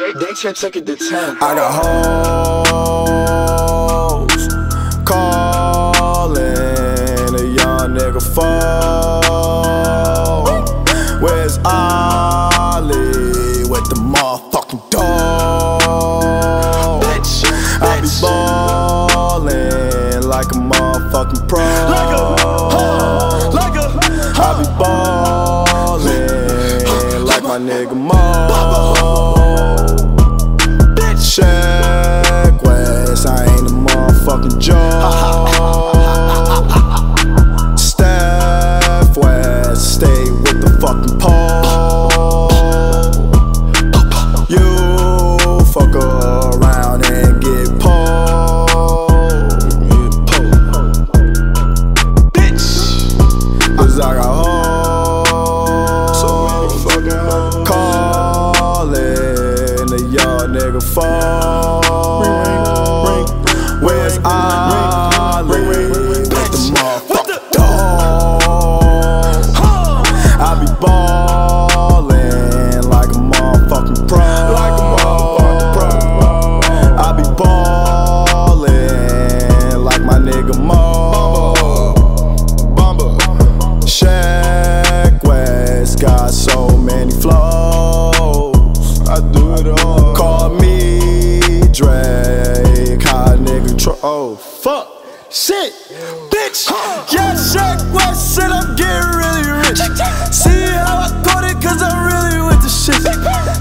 They should took it to 10. I got hoes calling a young nigga phone. Where's Ollie with the motherfucking dog? Bitch, I be ballin' like a motherfucking pro. Like a, huh, like a, I be ballin' like my nigga Mo. Cause I got hoes. Calling a young nigga phone. Oh, fuck. Shit. Bitch. Yeah, Shaq West said I'm getting really rich. See how I got it, cause I'm really with the shit.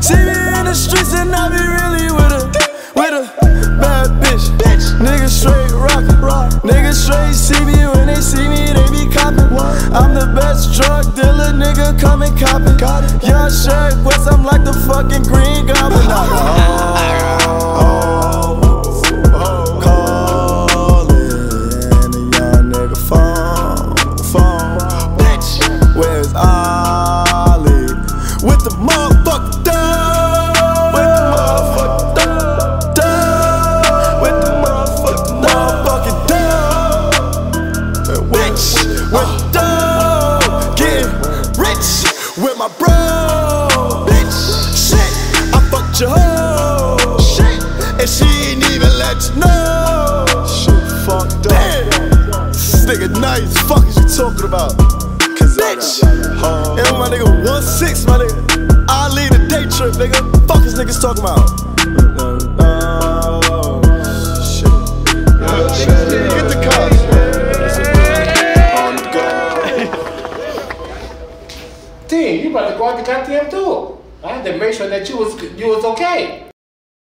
See me in the streets and I be really with a, with a bad bitch. Niggas straight rockin'. Niggas straight see me when they see me, they be coppin'. I'm the best drug dealer, nigga, come and cop it. Yeah, Shaq West, I'm like the fucking green goblin. With my bro. Bitch. Shit, I fucked your hoe. Shit. And she ain't even let you know. Shit fucked up. Damn. This nigga nice. Fuck is you talking about? Cause Bitch. And my nigga 1-6, my nigga. I lead a day trip, nigga. Fuck is niggas talking about? Damn, you to go out the goddamn door. I had to make sure that you was you was okay.